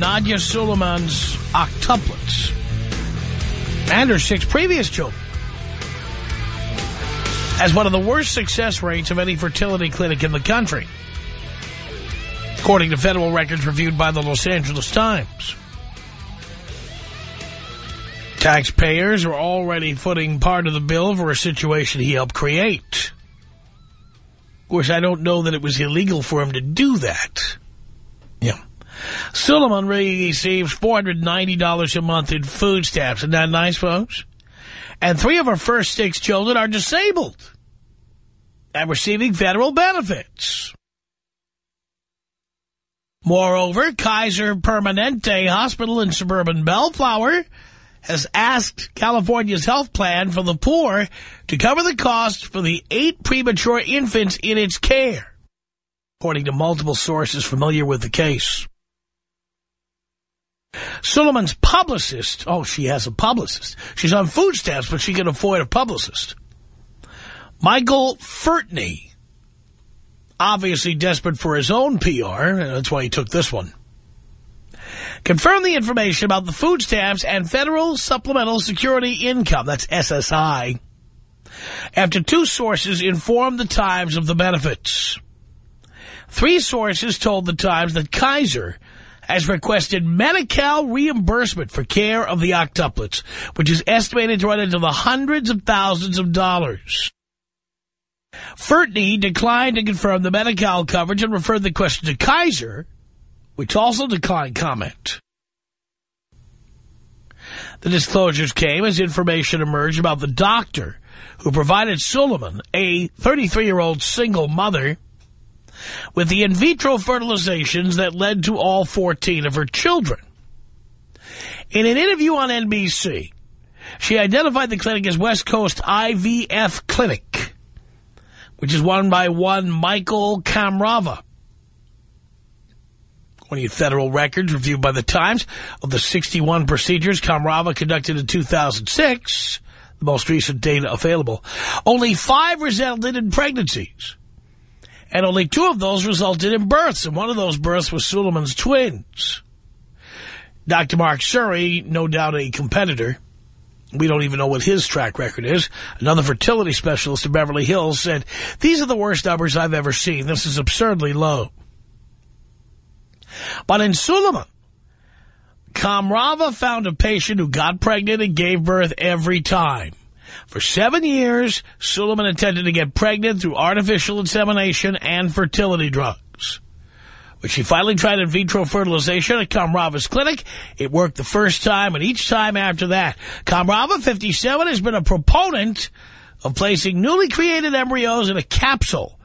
Nadya Suleman's octuplets and her six previous children as one of the worst success rates of any fertility clinic in the country, according to federal records reviewed by the Los Angeles Times. Taxpayers are already footing part of the bill for a situation he helped create. Of course, I don't know that it was illegal for him to do that. Yeah. Suleman receives $490 a month in food stamps. Isn't that nice, folks? And three of her first six children are disabled and receiving federal benefits. Moreover, Kaiser Permanente Hospital in suburban Bellflower has asked California's health plan for the poor to cover the cost for the eight premature infants in its care, according to multiple sources familiar with the case. Suleman's publicist, oh, she has a publicist. She's on food stamps, but she can afford a publicist. Michael Furtney, obviously desperate for his own PR, that's why he took this one, confirmed the information about the food stamps and Federal Supplemental Security Income, that's SSI, after two sources informed the Times of the benefits. Three sources told the Times that Kaiser has requested Medi-Cal reimbursement for care of the octuplets, which is estimated to run into the hundreds of thousands of dollars. Furtney declined to confirm the Medi-Cal coverage and referred the question to Kaiser, which also declined comment. The disclosures came as information emerged about the doctor who provided Suleman, a 33-year-old single mother, with the in vitro fertilizations that led to all 14 of her children. In an interview on NBC, she identified the clinic as West Coast IVF Clinic, which is run by one Michael Kamrava. According to federal records reviewed by the Times, of the 61 procedures Kamrava conducted in 2006, the most recent data available, only five resulted in pregnancies. And only two of those resulted in births, and one of those births was Suleman's twins. Dr. Mark Surrey, no doubt a competitor, we don't even know what his track record is. Another fertility specialist in Beverly Hills said, these are the worst numbers I've ever seen. This is absurdly low. But in Suleman, Kamrava found a patient who got pregnant and gave birth every time. For seven years, Suleman intended to get pregnant through artificial insemination and fertility drugs. When she finally tried in vitro fertilization at Kamrava's clinic, it worked the first time and each time after that. Kamrava, 57, has been a proponent of placing newly created embryos in a capsule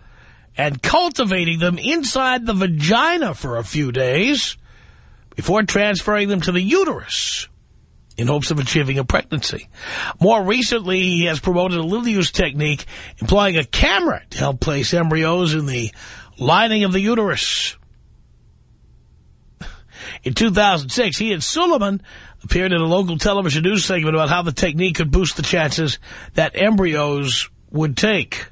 and cultivating them inside the vagina for a few days before transferring them to the uterus in hopes of achieving a pregnancy. More recently, he has promoted a little-use technique employing a camera to help place embryos in the lining of the uterus. In 2006, he and Suleman appeared in a local television news segment about how the technique could boost the chances that embryos would take.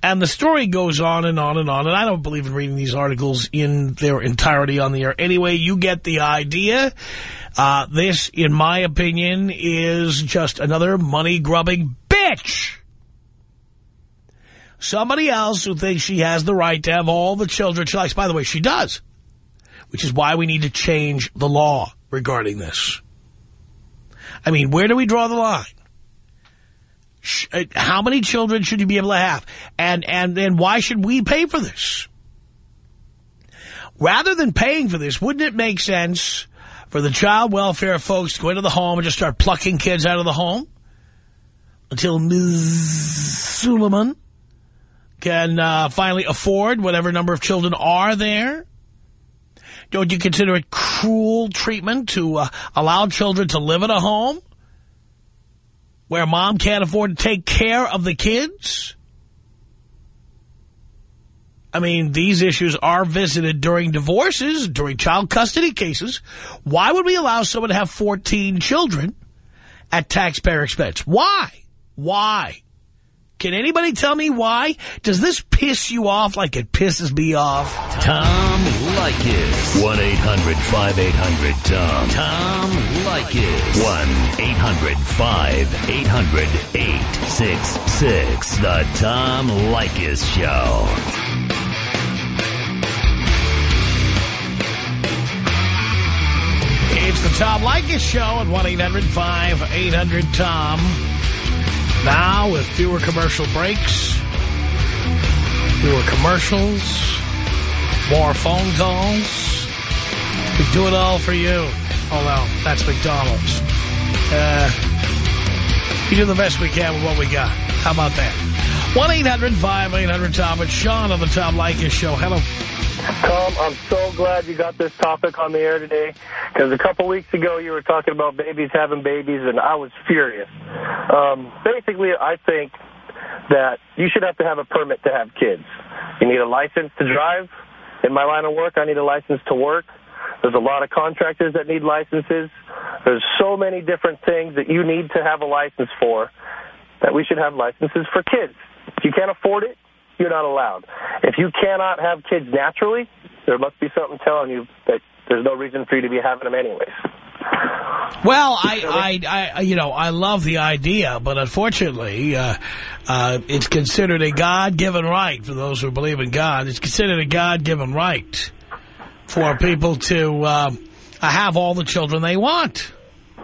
And the story goes on and on and on, and I don't believe in reading these articles in their entirety on the air. Anyway, you get the idea. Uh, this, in my opinion, is just another money-grubbing bitch. Somebody else who thinks she has the right to have all the children she likes. By the way, she does. Which is why we need to change the law regarding this. I mean, where do we draw the line? Uh, how many children should you be able to have? And, and, and why should we pay for this? Rather than paying for this, wouldn't it make sense for the child welfare folks to go into the home and just start plucking kids out of the home? Until Ms. Suleman can uh, finally afford whatever number of children are there? Don't you consider it cruel treatment to uh, allow children to live in a home where mom can't afford to take care of the kids? I mean, these issues are visited during divorces, during child custody cases. Why would we allow someone to have 14 children at taxpayer expense? Why? Why? Can anybody tell me why? Does this piss you off like it pisses me off? Tom Leykis. 1-800-5800-TOM. Tom Leykis. 1-800-5800-866. The Tom Leykis Show. It's the Tom Leykis Show at 1-800-5800-TOM. Now with fewer commercial breaks, fewer commercials, more phone calls. We do it all for you. Oh, well, that's McDonald's. Uh, we do the best we can with what we got. How about that? 1-800-5800-TOM. It's Sean on the Tom Leykis Show. Hello. Tom, I'm so glad you got this topic on the air today because a couple weeks ago you were talking about babies having babies, and I was furious. Um, basically, I think that you should have to have a permit to have kids. You need a license to drive. In my line of work, I need a license to work. There's a lot of contractors that need licenses. There's so many different things that you need to have a license for that we should have licenses for kids. If you can't afford it, you're not allowed. If you cannot have kids naturally, there must be something telling you that there's no reason for you to be having them anyways. Well, I, I, I, you know, I love the idea, but unfortunately, uh, uh, it's considered a God-given right for those who believe in God. It's considered a God-given right for people to uh, have all the children they want.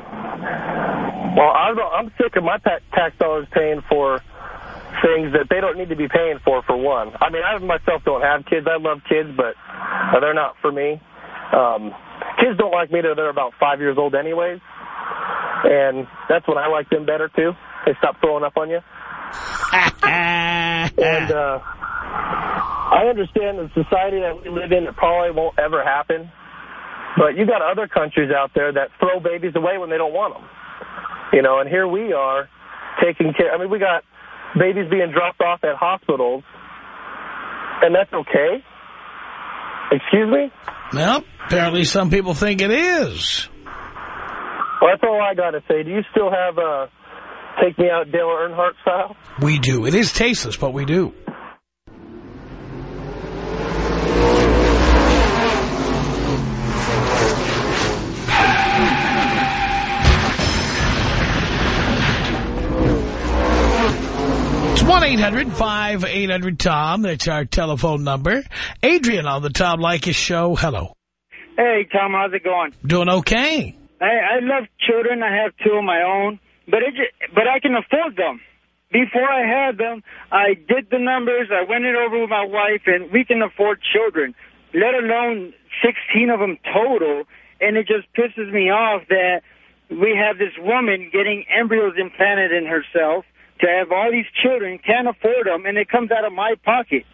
Well, I'm, I'm sick of my tax dollars paying for things that they don't need to be paying for, for one. I mean, I myself don't have kids. I love kids, but they're not for me. Um, kids don't like me till they're about five years old anyways. And that's when I like them better, too. They stop throwing up on you. and uh, I understand the society that we live in, it probably won't ever happen. But you got other countries out there that throw babies away when they don't want them. You know, and here we are taking care. I mean, we got babies being dropped off at hospitals, and that's okay? Excuse me? Well, apparently some people think it is. Well, that's all I got to say. Do you still have a Take Me Out Dale Earnhardt style? We do. It is tasteless, but we do. 1-800-5800-TOM. That's our telephone number. Adrian on the Tom Leykis show. Hello. Hey, Tom. How's it going? Doing okay. I, I love children. I have two of my own, but it just, but I can afford them. Before I had them, I did the numbers. I went it over with my wife, and we can afford children, let alone 16 of them total. And it just pisses me off that we have this woman getting embryos implanted in herself to have all these children, can't afford them, and it comes out of my pocket.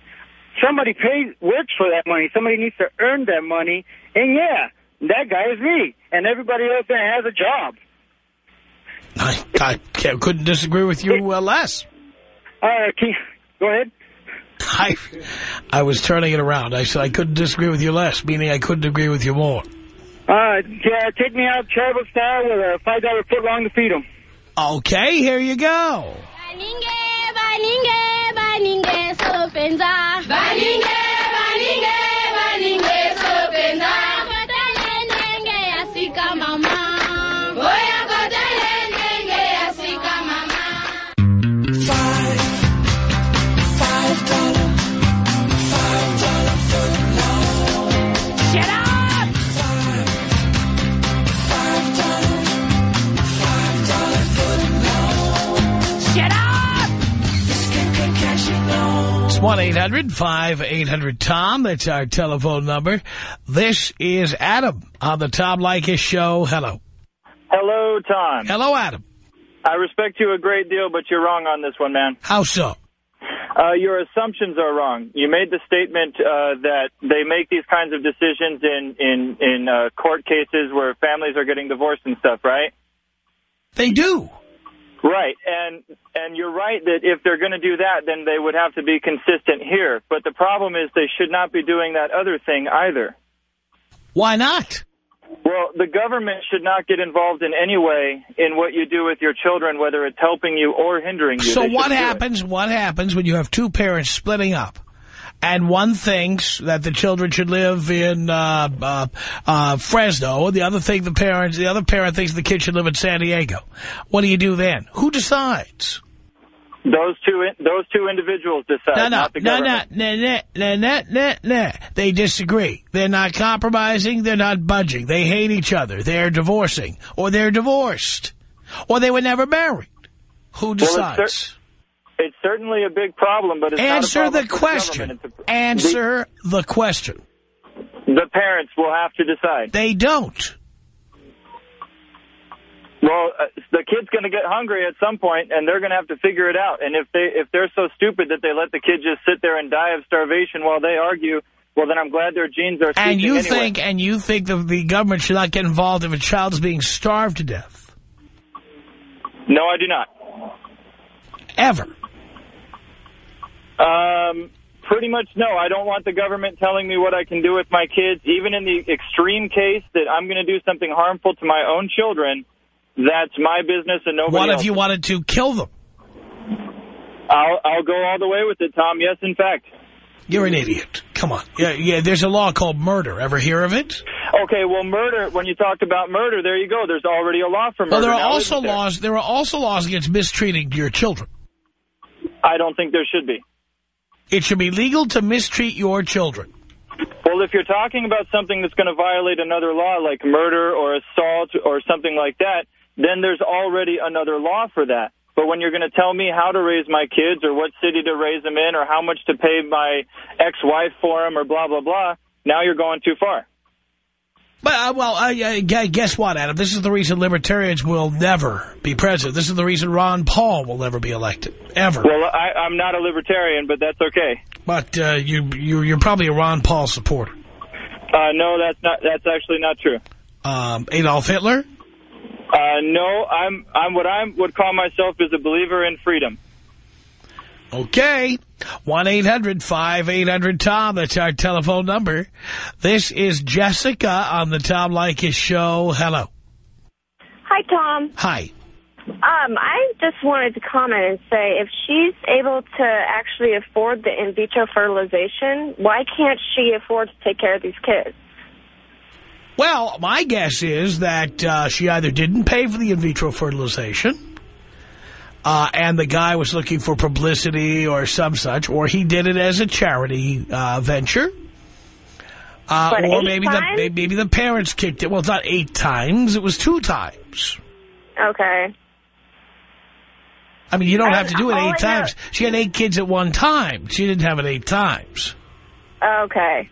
Somebody pays, works for that money. Somebody needs to earn that money. And yeah, that guy is me. And everybody else there has a job. I, I couldn't disagree with you uh, less. All right, can, go ahead. I, I was turning it around. I said I couldn't disagree with you less, meaning I couldn't agree with you more. Uh, yeah, take me out tribal style with a $5 foot long to feed them. Okay, here you go. Baninge, baninge, baninge. Baninge, baninge, 1-800-5800-TOM. That's our telephone number. This is Adam on the Tom Leykis show. Hello. Hello, Tom. Hello, Adam. I respect you a great deal, but you're wrong on this one, man. How so? Uh, your assumptions are wrong. You made the statement uh, that they make these kinds of decisions in in in uh, court cases where families are getting divorced and stuff, right? They do. Right, and and you're right that if they're going to do that, then they would have to be consistent here. But the problem is they should not be doing that other thing either. Why not? Well, the government should not get involved in any way in what you do with your children, whether it's helping you or hindering you. So what shouldn't do it. happens, what happens when you have two parents splitting up? And one thinks that the children should live in uh, uh, uh, Fresno, and the other think the parents, the other parent thinks the kid should live in San Diego. What do you do then? Who decides? Those two, those two individuals decide, No, no, not the no, no, no, no, no, no, no, no. They disagree. They're not compromising. They're not budging. They hate each other. They're divorcing, or they're divorced, or they were never married. Who decides? It's certainly a big problem, but it's Answer not a the question. a- Answer the question. The, the parents will have to decide. They don't. Well, uh, the kid's going to get hungry at some point, and they're going to have to figure it out. And if they if they're so stupid that they let the kid just sit there and die of starvation while they argue, well, then I'm glad their genes are. And you anyway. think, and you think that the government should not get involved if a child is being starved to death. No, I do not. Ever. Um, pretty much no. I don't want the government telling me what I can do with my kids. Even in the extreme case that I'm going to do something harmful to my own children, that's my business and nobody What else. if you wanted to kill them? I'll I'll go all the way with it, Tom. Yes, in fact. You're an idiot. Come on. Yeah, yeah. There's a law called murder. Ever hear of it? Okay, well, murder. When you talked about murder, there you go. There's already a law for murder. Well, there are now, also there? laws. There are also laws against mistreating your children. I don't think there should be. It should be legal to mistreat your children. Well, if you're talking about something that's going to violate another law, like murder or assault or something like that, then there's already another law for that. But when you're going to tell me how to raise my kids or what city to raise them in or how much to pay my ex-wife for them or blah, blah, blah, now you're going too far. But, uh, well, guess what, Adam? This is the reason libertarians will never be president. This is the reason Ron Paul will never be elected. Ever. Well, I, I'm not a libertarian, but that's okay. But uh, you, you, you're probably a Ron Paul supporter. Uh, no, that's not. That's actually not true. Um, Adolf Hitler? Uh, no, I'm I'm what I would call myself is a believer in freedom. Okay. 1-800-5800-TOM. That's our telephone number. This is Jessica on the Tom Leykis Show. Hello. Hi, Tom. Hi. Um, I just wanted to comment and say if she's able to actually afford the in vitro fertilization, why can't she afford to take care of these kids? Well, my guess is that uh, she either didn't pay for the in vitro fertilization, uh, and the guy was looking for publicity or some such, or he did it as a charity uh, venture. Uh, or maybe the maybe the parents kicked it. Well, it's not eight times; it was two times. Okay. I mean, you don't I- have to do it eight know- times. She had eight kids at one time. She didn't have it eight times. Okay.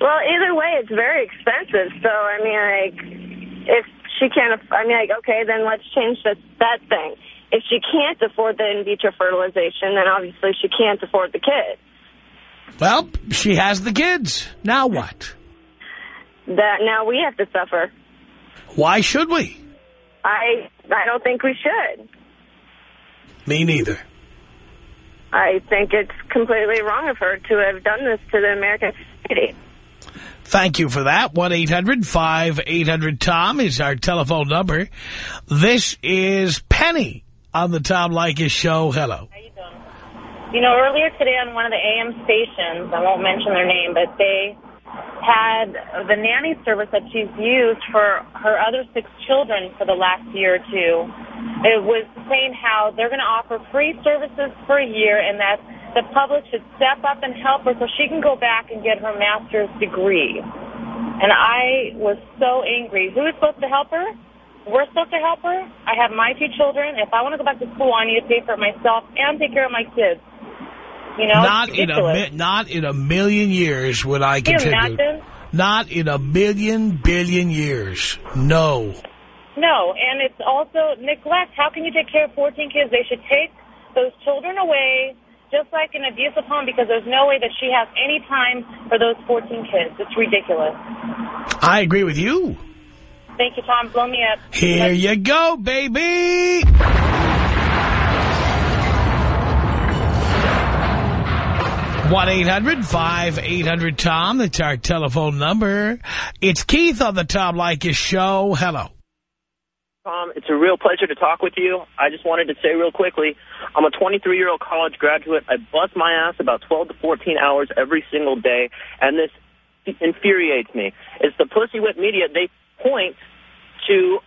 Well, either way, it's very expensive. So, I mean, like, if she can't, I mean, like, okay, then let's change that, that thing. If she can't afford the in vitro fertilization, then obviously she can't afford the kids. Well, she has the kids. Now what? That now we have to suffer. Why should we? I I don't think we should. Me neither. I think it's completely wrong of her to have done this to the American society. Thank you for that. 1-800-5800-TOM is our telephone number. This is Penny on the Tom Leykis Show. Hello. You know, earlier today on one of the AM stations, I won't mention their name, but they had the nanny service that she's used for her other six children for the last year or two. It was saying how they're going to offer free services for a year and that the public should step up and help her so she can go back and get her master's degree. And I was so angry. Who is supposed to help her? We're supposed to help her. I have my two children. If I want to go back to school, I need to pay for it myself and take care of my kids. You know, not in a not in a million years would I Can you continue. imagine? Not in a million billion years. No. No, and it's also neglect. How can you take care of 14 kids? They should take those children away, just like an abusive home, because there's no way that she has any time for those 14 kids. It's ridiculous. I agree with you. Thank you, Tom. Blow me up. Here you go, baby. 1-800-5800-TOM. That's our telephone number. It's Keith on the Tom Leykis Show. Hello. Tom, it's a real pleasure to talk with you. I just wanted to say real quickly, I'm a 23-year-old college graduate. I bust my ass about 12 to 14 hours every single day, and this infuriates me. It's the pussy whip media. They point to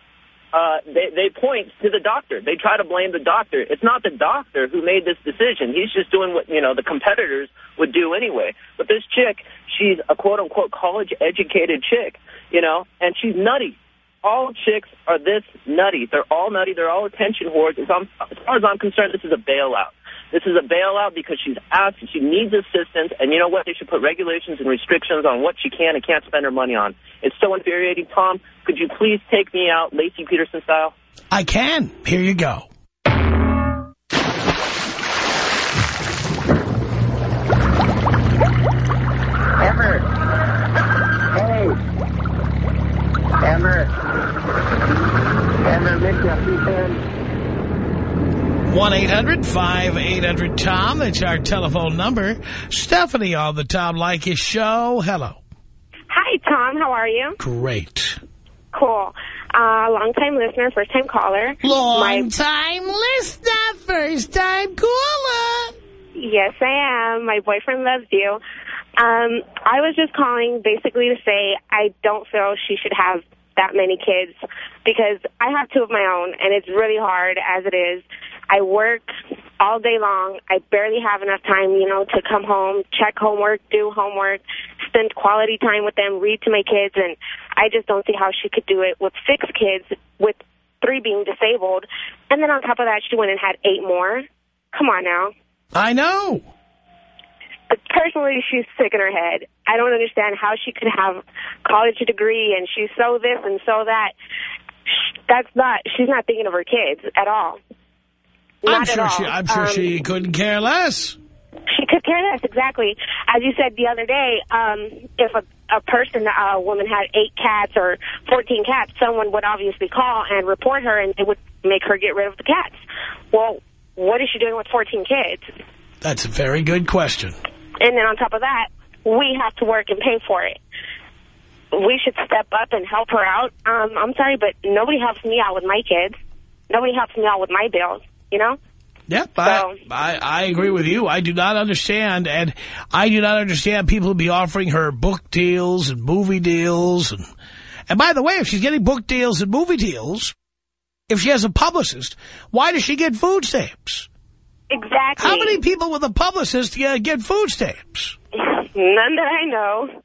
uh, they, they point to the doctor. They try to blame the doctor. It's not the doctor who made this decision. He's just doing what, you know, the competitors would do anyway. But this chick, she's a quote-unquote college-educated chick, you know, and she's nutty. All chicks are this nutty. They're all nutty. They're all attention whores. As, I'm, as far as I'm concerned, this is a bailout. This is a bailout because she's asked, she needs assistance, and you know what? They should put regulations and restrictions on what she can and can't spend her money on. It's so infuriating. Tom, could you please take me out Laci Peterson style? I can. Here you go. 1-800-5800-TOM. That's our telephone number. Stephanie on the Tom Leykis Show. Hello. Hi, Tom. How are you? Great. Cool. Uh, long-time listener, first-time caller. Long My- time listener, first time caller. Yes, I am. My boyfriend loves you. Um, I was just calling basically to say I don't feel she should have that many kids because I have two of my own, and it's really hard as it is. I work all day long. I barely have enough time, you know, to come home, check homework, do homework, spend quality time with them, read to my kids, and I just don't see how she could do it with six kids, with three being disabled, and then on top of that, she went and had eight more. Come on now. I know. But personally, she's sick in her head. I don't understand how she could have college degree and she's so this and so that. That's not, she's not thinking of her kids at all. I'm sure she. I'm sure Um, she couldn't care less. She could care less, exactly. As you said the other day, um, if a, a person, a woman had eight cats or 14 cats, someone would obviously call and report her and it would make her get rid of the cats. Well, what is she doing with 14 kids? That's a very good question. And then on top of that, we have to work and pay for it. We should step up and help her out. Um, I'm sorry, but nobody helps me out with my kids. Nobody helps me out with my bills, you know? Yep, I, I, I agree with you. I do not understand, and I do not understand people who be offering her book deals and movie deals. And, and by the way, if she's getting book deals and movie deals, if she has a publicist, why does she get food stamps? Exactly. How many people with a publicist uh, get food stamps? None that I know.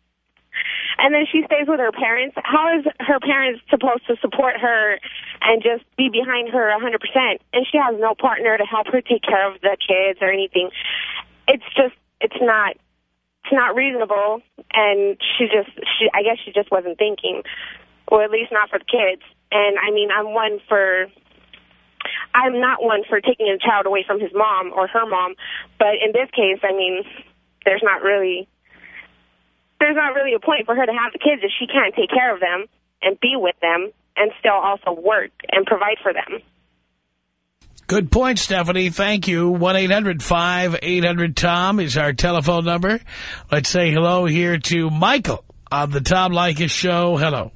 And then she stays with her parents. How is her parents supposed to support her and just be behind her 100%? And she has no partner to help her take care of the kids or anything. It's just, it's not, it's not reasonable. And she just, she, I guess she just wasn't thinking, or at least not for the kids. And I mean, I'm one for, I'm not one for taking a child away from his mom or her mom. But in this case, I mean, there's not really there's not really a point for her to have the kids if she can't take care of them and be with them and still also work and provide for them. Good point, Stephanie. Thank you. 1-800-5800-TOM is our telephone number. Let's say hello here to Michael on the Tom Leykis Show. Hello.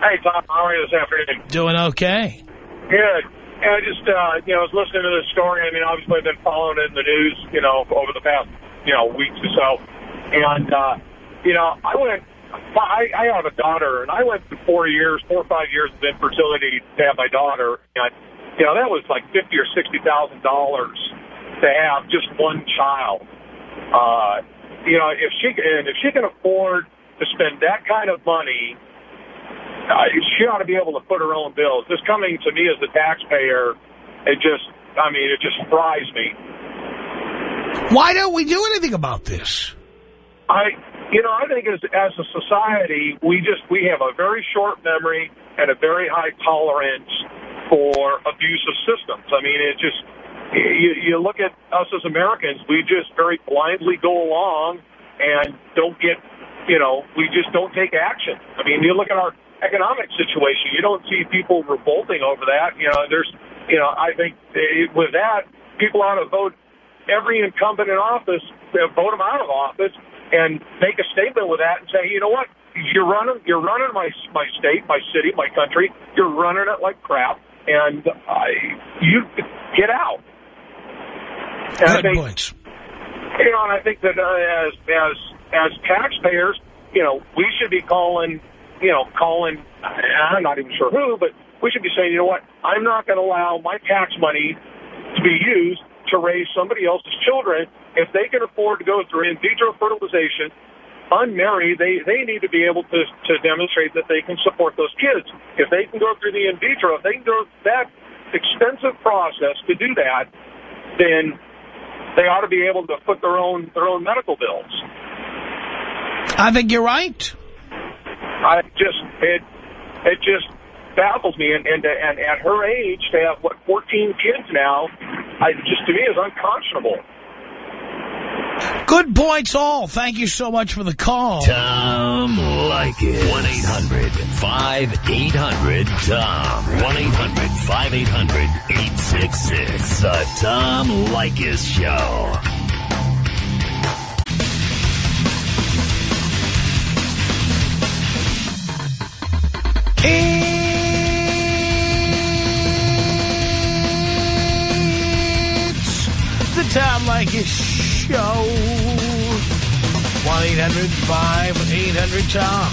Hey, Tom. How are you this afternoon? Doing okay. Good. And I just, uh, you know, I was listening to this story. I mean, obviously I've been following it in the news, you know, over the past, you know, weeks or so. And, uh, you know, I went, I, I have a daughter, and I went through four years, four or five years of infertility to have my daughter. And, you know, that was like fifty or $60,000 to have just one child. Uh, you know, if she, and if she can afford to spend that kind of money uh, she ought to be able to foot her own bills. This coming to me as the taxpayer, it just, I mean, it just fries me. Why don't we do anything about this? I, you know, I think as as a society, we just we have a very short memory and a very high tolerance for abusive systems. I mean, it just you, you look at us as Americans, we just very blindly go along and don't get, you know, we just don't take action. I mean, you look at our economic situation, you don't see people revolting over that. You know, there's, you know, I think eh, with that, people ought to vote every incumbent in office, uh, vote them out of office, and make a statement with that and say, you know what, you're running, you're running my my state, my city, my country. You're running it like crap, and I, you get out. And I Good think, points. you know, and I think that uh, as as as taxpayers, you know, we should be calling, you know, calling. I'm not even sure who, but we should be saying, you know what, I'm not going to allow my tax money to be used to raise somebody else's children. If they can afford to go through in vitro fertilization, unmarried, they they need to be able to to demonstrate that they can support those kids. If they can go through the in vitro, if they can go through that expensive process to do that, then they ought to be able to foot their own their own medical bills. I think you're right. I just it it just baffles me, and and and at her age to have what 14 kids now, I just to me is unconscionable. Good points all. Thank you so much for the call. Tom Leykis. 1-800-5800-TOM. 1-800-5800-866. The Tom Leykis Show. It's Leykis Show. 1-800-5800-TOM.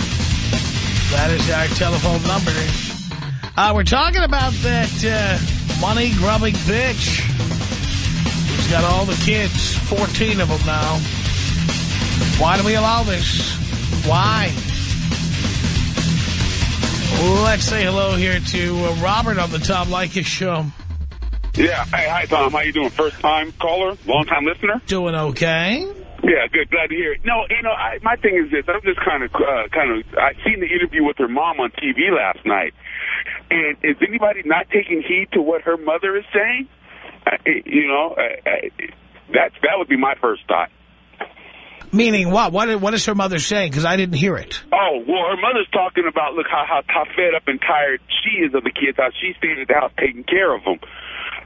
That is our telephone number. Uh, we're talking about that uh, money-grubbing bitch He's got all the kids, 14 of them now. Why do we allow this? Why? Let's say hello here to uh, Robert on the Tom Leykis Show. Yeah. Hey, hi, Tom. How you doing? First time caller, long time listener. Doing okay. Yeah, good. Glad to hear it. No, you know, I, my thing is this. I'm just kind of, uh, kind of. I seen the interview with her mom on TV last night, and is anybody not taking heed to what her mother is saying? Uh, you know, uh, uh, that that would be my first thought. Meaning what? What, what is her mother saying? Because I didn't hear it. Oh, well, her mother's talking about, look, how, how, how fed up and tired she is of the kids, how she's staying at the house taking care of them.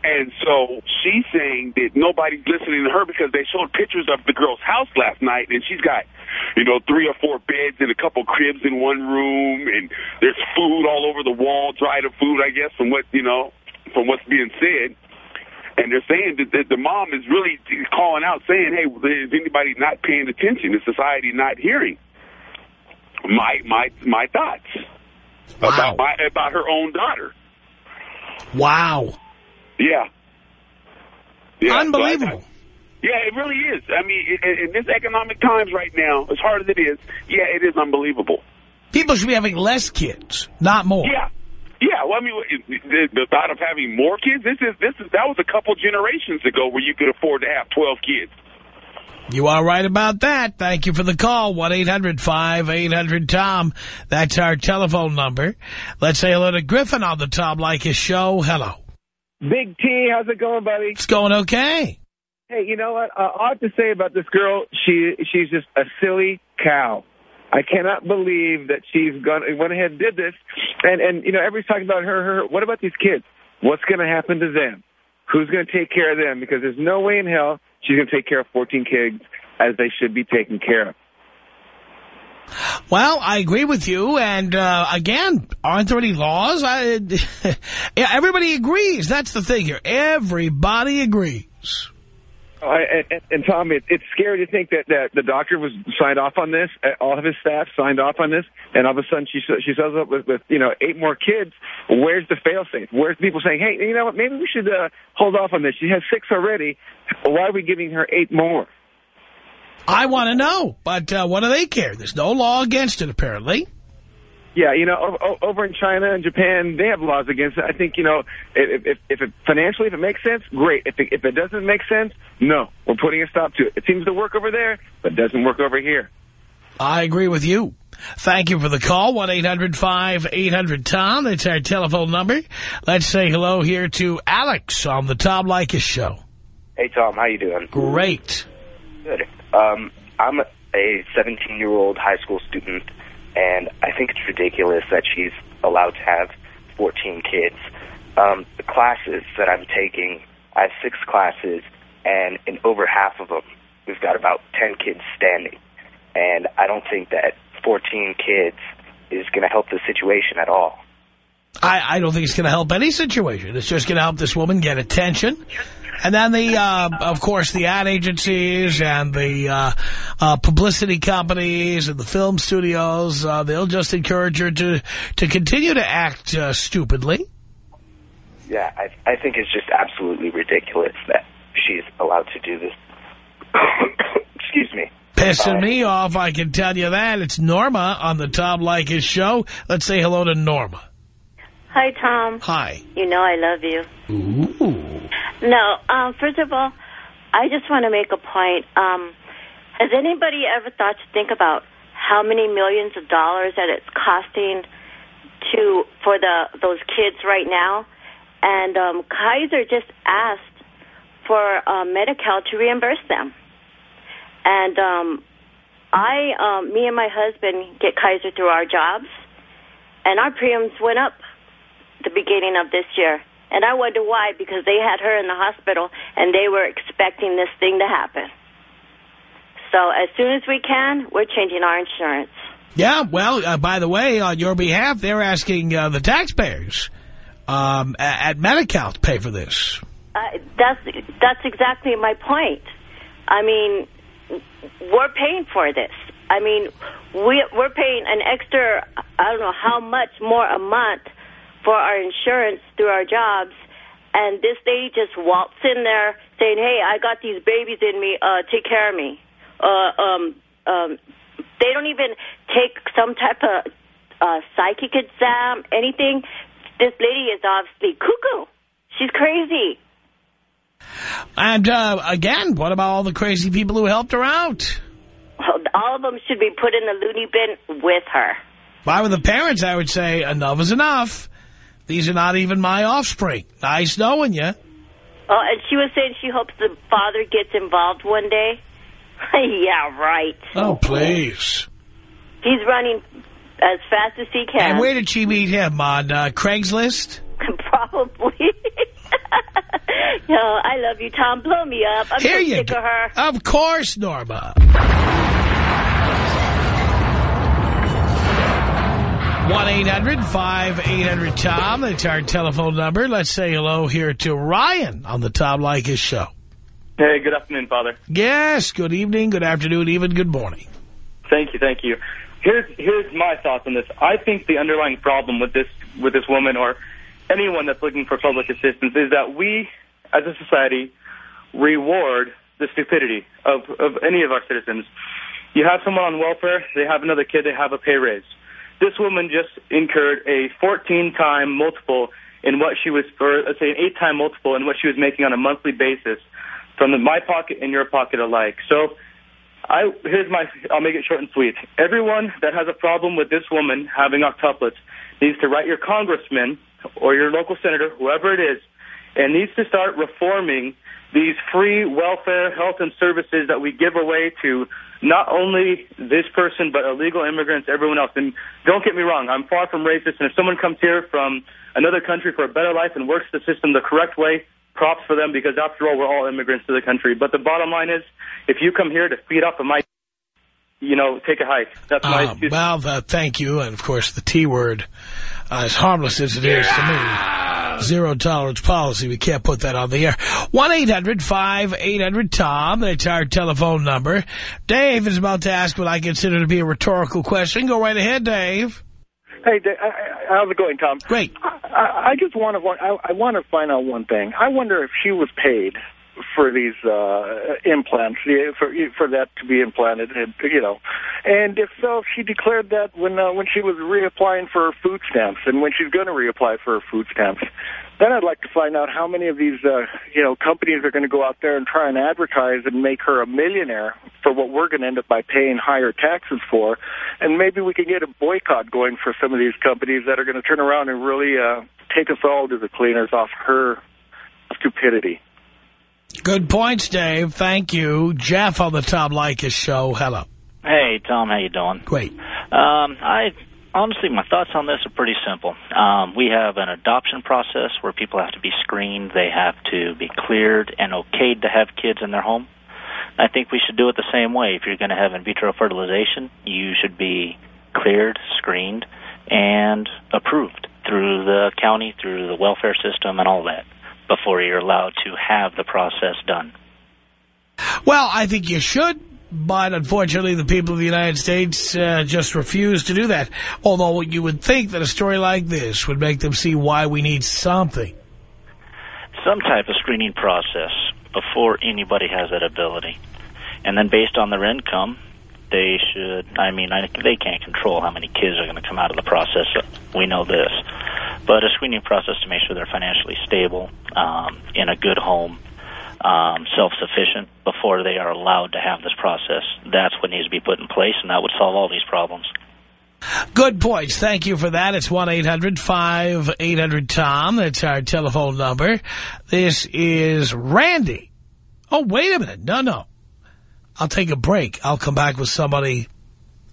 And so she's saying that nobody's listening to her because they showed pictures of the girl's house last night, and she's got, you know, three or four beds and a couple cribs in one room, and there's food all over the wall, dried up food, I guess, from what, you know, from what's being said. And they're saying that, that the mom is really calling out, saying, "Hey, is anybody not paying attention? Is society not hearing my my my thoughts about my about her own daughter?" Wow. Yeah. Yeah, Unbelievable. I- yeah, it really is. I mean, in, in this economic times right now, as hard as it is, yeah, it is unbelievable. People should be having less kids, not more. Yeah. Yeah, well, I mean, the, the thought of having more kids, this is this is that was a couple generations ago where you could afford to have 12 kids. You are right about that. Thank you for the call. 1-800-5800-TOM. That's our telephone number. Let's say hello to Griffin on the Tom Leykis show. Hello. Big T, how's it going, buddy? It's going okay. Hey, you know what? Uh, all I have to say about this girl, she she's just a silly cow. I cannot believe that she's gone went ahead and did this. And and you know, everybody's talking about her. Her. What about these kids? What's going to happen to them? Who's going to take care of them? Because there's no way in hell she's going to take care of 14 kids as they should be taken care of. Well, I agree with you. And, uh, again, aren't there any laws? I, everybody agrees. That's the thing here. Everybody agrees. Oh, and, and, and Tom, it, it's scary to think that, that the doctor was signed off on this. uh, All of his staff signed off on this, and all of a sudden she she shows up with, with you know eight more kids. Where's the failsafe? Where's people saying, hey, you know what? Maybe we should uh, hold off on this. She has six already. Why are we giving her eight more? I want to know, but uh, what do they care? There's no law against it, apparently. Yeah, you know, o- o- over in China and Japan, they have laws against it. I think, you know, if, if, if it financially, if it makes sense, great. If it, if it doesn't make sense, no, we're putting a stop to it. It seems to work over there, but it doesn't work over here. I agree with you. Thank you for the call. 1-800-5800-TOM. That's our telephone number. Let's say hello here to Alex on the Tom Leykis Show. Hey, Tom. How you doing? Great. Good. Um, I'm a 17-year-old high school student, and I think it's ridiculous that she's allowed to have 14 kids. Um, the classes that I'm taking, I have six classes, and in over half of them, we've got about 10 kids standing. And I don't think that 14 kids is going to help the situation at all. I, I don't think it's going to help any situation. It's just going to help this woman get attention. And then the, uh, of course, the ad agencies and the uh, uh, publicity companies and the film studios, uh, they'll just encourage her to, to continue to act uh, stupidly. Yeah, I, I think it's just absolutely ridiculous that she's allowed to do this. Excuse me. Pissing me off, I can tell you that. It's Norma on the Tom Leykis show. Let's say hello to Norma. Hi, Tom. Hi. You know I love you. Ooh. No, um, first of all, I just want to make a point. Um, has anybody ever thought to think about how many millions of dollars that it's costing to for the those kids right now? And um, Kaiser just asked for uh, Medi-Cal to reimburse them. And um, I, um, me and my husband get Kaiser through our jobs, and our premiums went up the beginning of this year. And I wonder why, because they had her in the hospital and they were expecting this thing to happen. So as soon as we can, we're changing our insurance. Yeah, well, uh, by the way, on your behalf, they're asking uh, the taxpayers um, at Medi-Cal to pay for this. Uh, that's that's exactly my point. I mean, we're paying for this. I mean, we we're paying an extra. I don't know how much more a month for our insurance through our jobs, and this lady just walks in there saying, "Hey, I got these babies in me. Uh, take care of me." Uh, um, um, they don't even take some type of uh, psychic exam, anything. This lady is obviously cuckoo. She's crazy. And uh, again, what about all the crazy people who helped her out? Well, all of them should be put in the loony bin with her. If I were the parents, I would say enough is enough. These are not even my offspring. Nice knowing you. Oh, and she was saying she hopes the father gets involved one day. yeah, right. Oh, please. He's running as fast as he can. And where did she meet him? On uh, Craigslist? Probably. no, I love you, Tom. Blow me up. I'm Here so you sick of her. Of course, Norma. 1-800-5800-TOM. That's our telephone number. Let's say hello here to Ryan on the Tom Leykis show. Hey, good afternoon, Father. Yes, good evening, good afternoon, even good morning. Thank you, thank you. Here's here's my thoughts on this. I think the underlying problem with this with this woman or anyone that's looking for public assistance is that we, as a society, reward the stupidity of of any of our citizens. You have someone on welfare, they have another kid, they have a pay raise. This woman just incurred a 14-time multiple in what she was, or let's say an eight-time multiple in what she was making on a monthly basis from the, my pocket and your pocket alike. So I here's my I'll make it short and sweet. Everyone that has a problem with this woman having octuplets needs to write your congressman or your local senator, whoever it is, and needs to start reforming these free welfare, health, and services that we give away to not only this person but illegal immigrants, everyone else. And don't get me wrong, I'm far from racist. And if someone comes here from another country for a better life and works the system the correct way, props for them because after all, we're all immigrants to the country. But the bottom line is, if you come here to feed off of my, you know, take a hike. That's my Uh, well, uh, thank you. And, of course, the T word, uh, as harmless as it is to me, zero tolerance policy. We can't put that on the air. 1-800-5800-TOM. That's our telephone number. Dave is about to ask what I consider to be a rhetorical question. Go right ahead, Dave. Hey, Dave, how's it going, Tom? Great. I, I just want to I, I want to find out one thing. I wonder if she was paid for these uh implants for for that to be implanted and you know. And if so she declared that when uh, when she was reapplying for her food stamps and when she's going to reapply for her food stamps then I'd like to find out how many of these uh you know companies are going to go out there and try and advertise and make her a millionaire for what we're going to end up by paying higher taxes for. And maybe we can get a boycott going for some of these companies that are going to turn around and really uh take us all to the cleaners off her stupidity Good points, Dave. Thank you. Jeff on the Tom Leykis show. Hello. Hey, Tom, how you doing? Great. Um, I honestly, my thoughts on this are pretty simple. Um, we have an adoption process where people have to be screened, they have to be cleared and okayed to have kids in their home. I think we should do it the same way. If you're going to have in vitro fertilization, you should be cleared, screened, and approved through the county, through the welfare system, and all that before you're allowed to have the process done. Well, I think you should, but unfortunately the people of the United States uh, just refuse to do that. Although you would think that a story like this would make them see why we need something. Some type of screening process before anybody has that ability. And then based on their income, they should, I mean, I, they can't control how many kids are going to come out of the process. We know this. But a screening process to make sure they're financially stable, um, in a good home, um, self-sufficient before they are allowed to have this process. That's what needs to be put in place, and that would solve all these problems. Good points. Thank you for that. It's 1-800-5800-TOM. That's our telephone number. This is Randy. Oh, wait a minute. No, no. I'll take a break. I'll come back with somebody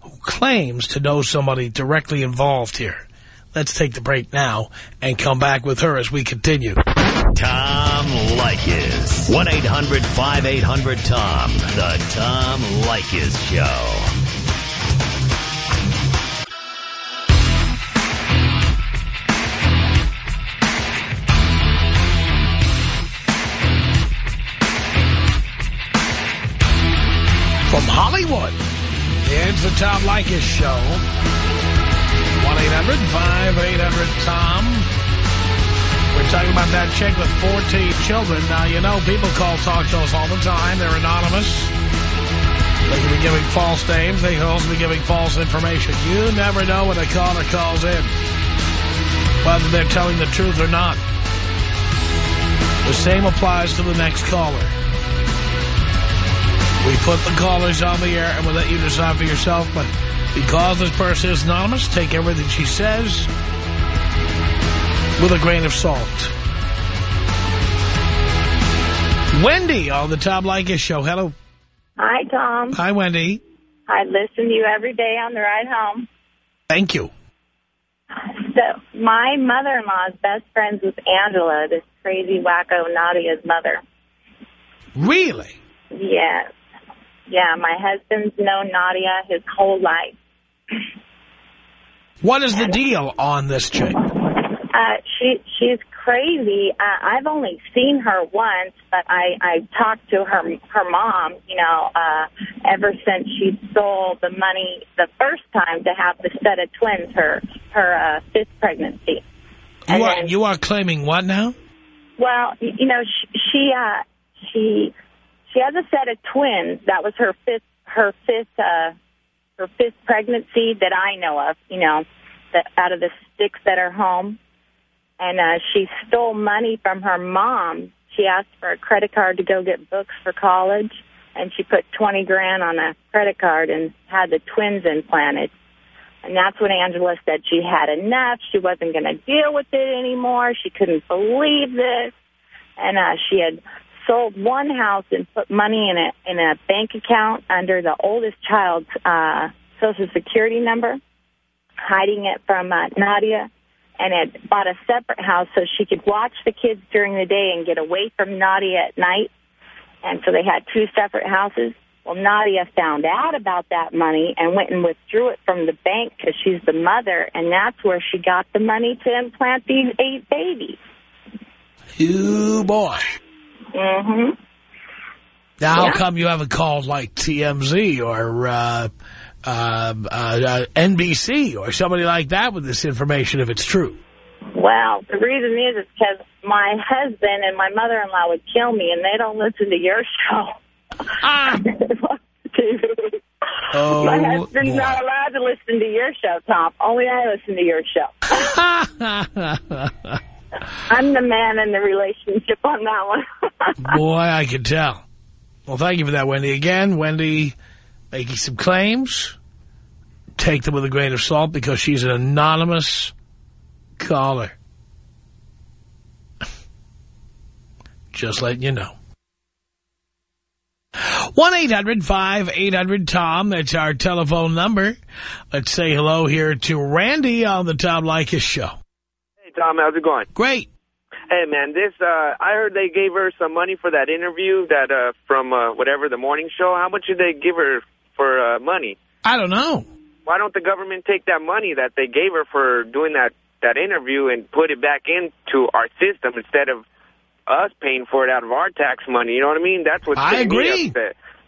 who claims to know somebody directly involved here. Let's take the break now and come back with her as we continue. Tom Leykis. 1-800-5800-TOM. The Tom Leykis Show. From Hollywood, it's the Tom Leykis Show. 1-800-5800-TOM. We're talking about that chick with 14 children. Now, you know, people call talk shows all the time. They're anonymous. They can be giving false names. They can also be giving false information. You never know when a caller calls in, whether they're telling the truth or not. The same applies to the next caller. We put the callers on the air and we'll let you decide for yourself. But because this person is anonymous, take everything she says with a grain of salt. Wendy on the Tom Leykis show. Hello. Hi, Tom. Hi, Wendy. I listen to you every day on the ride home. Thank you. So my mother-in-law is best friends with Angela, this crazy wacko Nadia's mother. Really? Yes. Yeah, my husband's known Nadia his whole life. What is the deal on this chick? Uh, she she's crazy. Uh, I've only seen her once, but I I talked to her her mom. You know, uh, ever since she stole the money the first time to have the set of twins, her her uh, fifth pregnancy. You are, you are claiming what now? Well, you know, she she, uh, she she has a set of twins. That was her fifth her fifth uh, her fifth pregnancy that I know of. You know, that out of the six that are home, and uh, she stole money from her mom. She asked for a credit card to go get books for college, and she put twenty grand on a credit card and had the twins implanted. And that's when Angela said she had enough. She wasn't going to deal with it anymore. She couldn't believe this. And uh, she had sold one house and put money in a in a bank account under the oldest child's uh, social security number, hiding it from uh, Nadia, and had bought a separate house so she could watch the kids during the day and get away from Nadia at night. And so they had two separate houses. Well, Nadia found out about that money and went and withdrew it from the bank because she's the mother, and that's where she got the money to implant these eight babies. You boy. Mm-hmm. Now, how Yeah. come you haven't called like TMZ or uh, uh, uh, uh, NBC or somebody like that with this information if it's true? Well, the reason is it's because my husband and my mother-in-law would kill me, and they don't listen to your show. Oh, my husband's boy. not allowed to listen to your show, Tom. Only I listen to your show. I'm the man in the relationship on that one. Boy, I can tell. Well, thank you for that, Wendy. Again, Wendy making some claims. Take them with a grain of salt because she's an anonymous caller. Just letting you know. 1-800-5800-TOM. That's our telephone number. Let's say hello here to Randy on the Tom Leykis show. Hey, Tom, how's it going? Great. Hey, man, this, uh, I heard they gave her some money for that interview that, uh, from, uh, whatever, the morning show. How much did they give her for, uh, money? I don't know. Why don't the government take that money that they gave her for doing that, that interview and put it back into our system instead of us paying for it out of our tax money? You know what I mean? That's what I agree.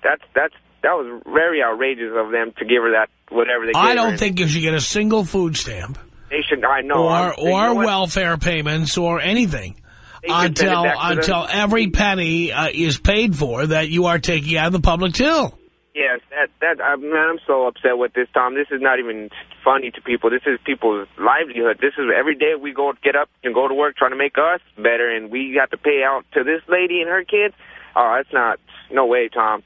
That's, that's, that was very outrageous of them to give her that, whatever they gave I don't think you should get a single food stamp They should, I know. or know or what? welfare payments or anything They should send it until until every penny uh, is paid for that you are taking out of the public till. Yes, that that I, man, I'm so upset with this, Tom. This is not even funny to people. This is people's livelihood. This is every day we go get up and go to work trying to make us better, and we have to pay out to this lady and her kids. Oh, that's not no way, Tom.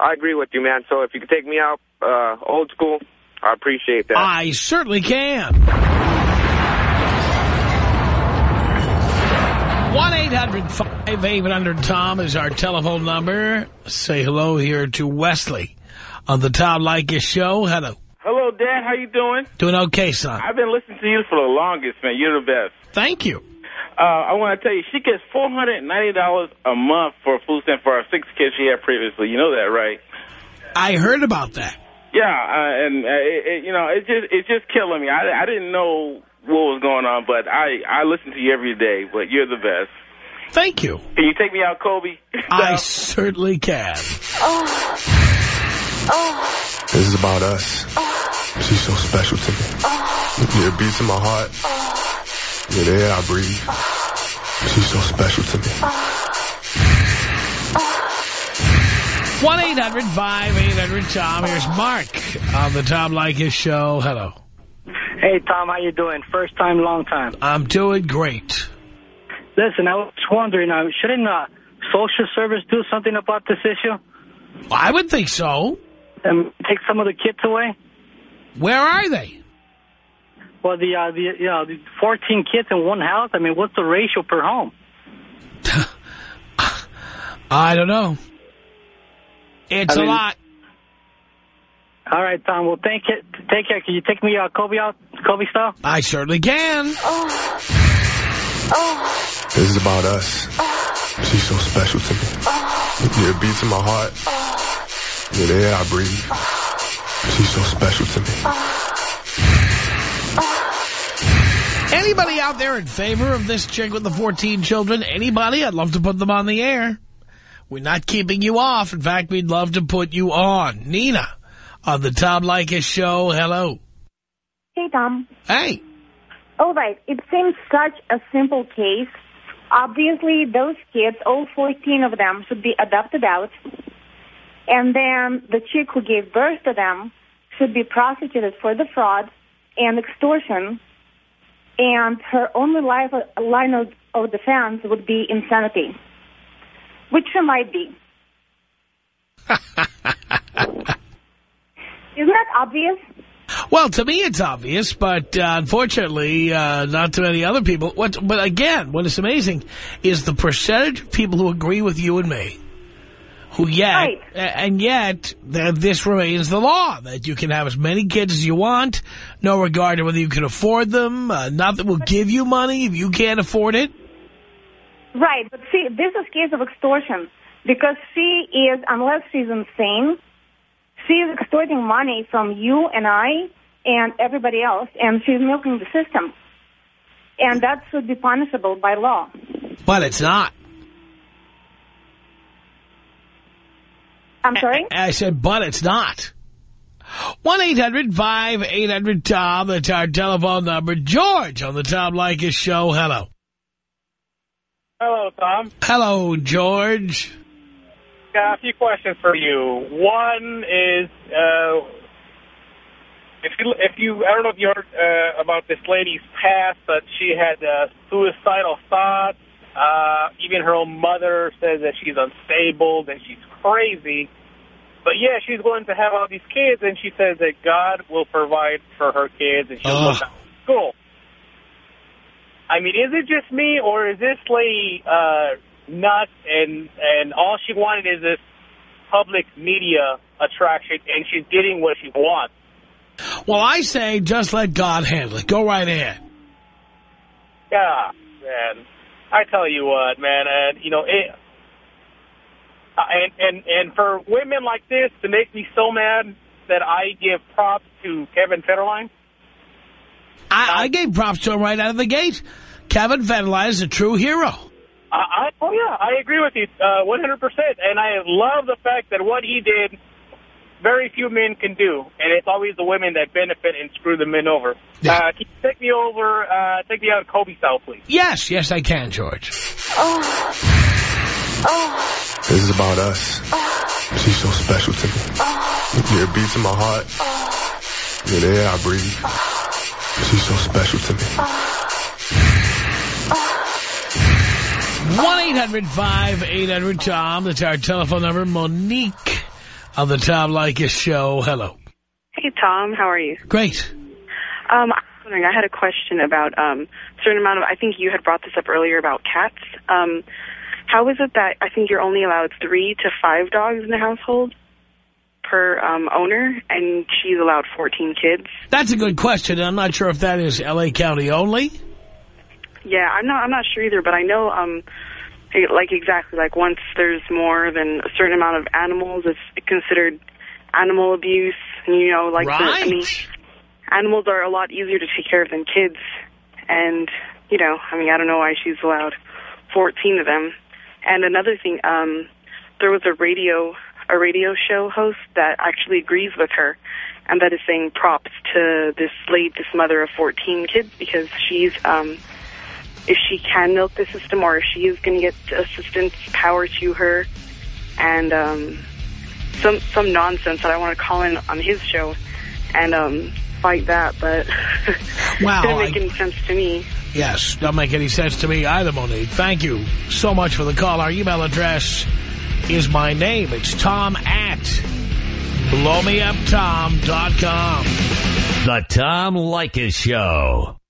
I agree with you, man. So if you could take me out uh, old school, I appreciate that. I certainly can. 1-800-5800-TOM is our telephone number. Say hello here to Wesley on the Tom Leykis show. Hello. Hello, Dad. How you doing? Doing okay, son. I've been listening to you for the longest, man. You're the best. Thank you. Uh, I want to tell you, she gets four hundred and ninety dollars a month for a food stamp for our six kids she had previously. You know that, right? I heard about that. Yeah, uh, and uh, it, it, you know, it's just it's just killing me. I I didn't know what was going on, but I I listen to you every day. But you're the best. Thank you. Can you take me out, Kobe? I certainly can. oh This is about us. She's so special to me. Yeah, it beats in my heart. Yeah, the air I breathe. She's so special to me. 1-800-5800-TOM. Here's Mark on the Tom Leykis show. Hello. Hey, Tom, how you doing? First time, long time. I'm doing great. Listen, I was wondering, uh, shouldn't uh, social service do something about this issue? I would think so. And take some of the kids away? Where are they? Well, the, uh, the you know, the 14 kids in one house, I mean, what's the ratio per home? I don't know. It's I a mean- lot. All right, Tom, well, thank you. Take care. Can you take me uh, Kobe out, Kobe style? I certainly can. This is about us. She's so special to me. Yeah, it beats in my heart. Yeah, the air I breathe. She's so special to me. Anybody out there in favor of this chick with the 14 children? Anybody? I'd love to put them on the air. We're not keeping you off. In fact, we'd love to put you on. Nina on the Tom Leykis show. Hello. Hey, Tom. Hey. All right. It seems such a simple case. Obviously, those kids, all 14 of them, should be adopted out. And then the chick who gave birth to them should be prosecuted for the fraud and extortion. And her only life, line of, of defense would be insanity, which she might be. Isn't that obvious? Well, to me it's obvious, but uh, unfortunately, uh, not to many other people. What, but again, what is amazing is the percentage of people who agree with you and me, who yet, a- and yet, th this remains the law, that you can have as many kids as you want, no regard to whether you can afford them, uh, nothing will give you money if you can't afford it. Right, but see, this is case of extortion because she is, unless she's insane, she is extorting money from you and I and everybody else, and she's milking the system. And that should be punishable by law. But it's not. I'm sorry? I said, but it's not. 1-800-5800-TOM. That's our telephone number. George on the Tom Leykis show. Hello. Hello, Tom. Hello, George. Got a few questions for you. One is, uh, if you, if you, I don't know if you heard uh, about this lady's past, but she had uh, suicidal thoughts. Uh, even her own mother says that she's unstable, that she's crazy. But yeah, she's going to have all these kids, and she says that God will provide for her kids, and she'll look out for school. I mean, is it just me, or is this lady uh, nuts, and and all she wanted is this public media attraction, and she's getting what she wants. Well, I say just let God handle it. Go right ahead. Yeah, man. I tell you what, man, and you know it. And and and for women like this to make me so mad that I give props to Kevin Federline. I, I gave props to him right out of the gate. Kevin Federline is a true hero. I, I oh yeah, I agree with you uh, 100%, and I love the fact that what he did, very few men can do, and it's always the women that benefit and screw the men over. Uh, can you take me over, uh, take me out of Kobe style, please? Yes, yes, I can, George. Oh, oh, This is about us. She's so special to me. Yeah, it beats in my heart. Yeah, the air I breathe. She's so special to me. 1-800-5800-TOM. That's our telephone number. Monique on the Tom Leykis show. Hello. Hey, Tom. How are you? Great. Um, I was wondering, I had a question about um, a certain amount of, I think you had brought this up earlier about cats. Um, how is it that I think you're only allowed three to five dogs in the household per um, owner, and she's allowed 14 kids? That's a good question. I'm not sure if that is L.A. County only. Yeah, I'm not. I'm not sure either, but I know, um, like exactly, like once there's more than a certain amount of animals, it's considered animal abuse. And you know, like the, I mean, animals are a lot easier to take care of than kids. And you know, I mean, I don't know why she's allowed 14 of them. And another thing, um, there was a radio a radio show host that actually agrees with her, and that is saying props to this lady, this mother of 14 kids, because she's um, if she can milk the system or if she is going to get assistance, power to her, and um, some some nonsense that I want to call in on his show and um, fight that, but Wow, it didn't make I- any sense to me. Yes, don't make any sense to me either, Monique. Thank you so much for the call. Our email address is my name. It's tom at blowmeuptom.com. The Tom Leykis Show.